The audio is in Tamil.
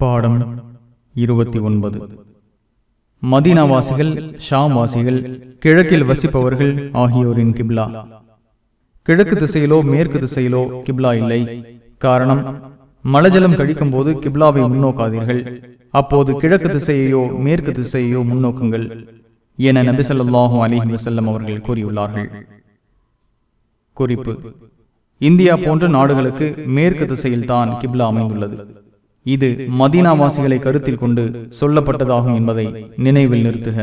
பாடம் இருபத்தி ஒன்பது. மதீனாவாசிகள் ஷாம்வாசிகள் கிழக்கில் வசிப்பவர்கள் ஆகியோரின் கிப்லா. கிழக்கு திசையிலோ மேற்கு திசையிலோ கிப்லா இல்லை. காரணம் மலஜலம் கழிக்கும் போது கிப்லாவை முன்னோக்காதீர்கள். அப்போது கிழக்கு திசையையோ மேற்கு திசையையோ முன்னோக்குங்கள் என நபிசல்லாஹும் ஸல்லல்லாஹு வசல்லம் அவர்கள் கூறியுள்ளார்கள். குறிப்பு இந்தியா போன்ற நாடுகளுக்கு மேற்கு திசையில்தான் கிப்லா அமைந்துள்ளது. இது மதீனாவாசிகளை கருத்தில் கொண்டு சொல்லப்பட்டதாகும் என்பதை நினைவில் நிறுத்துக.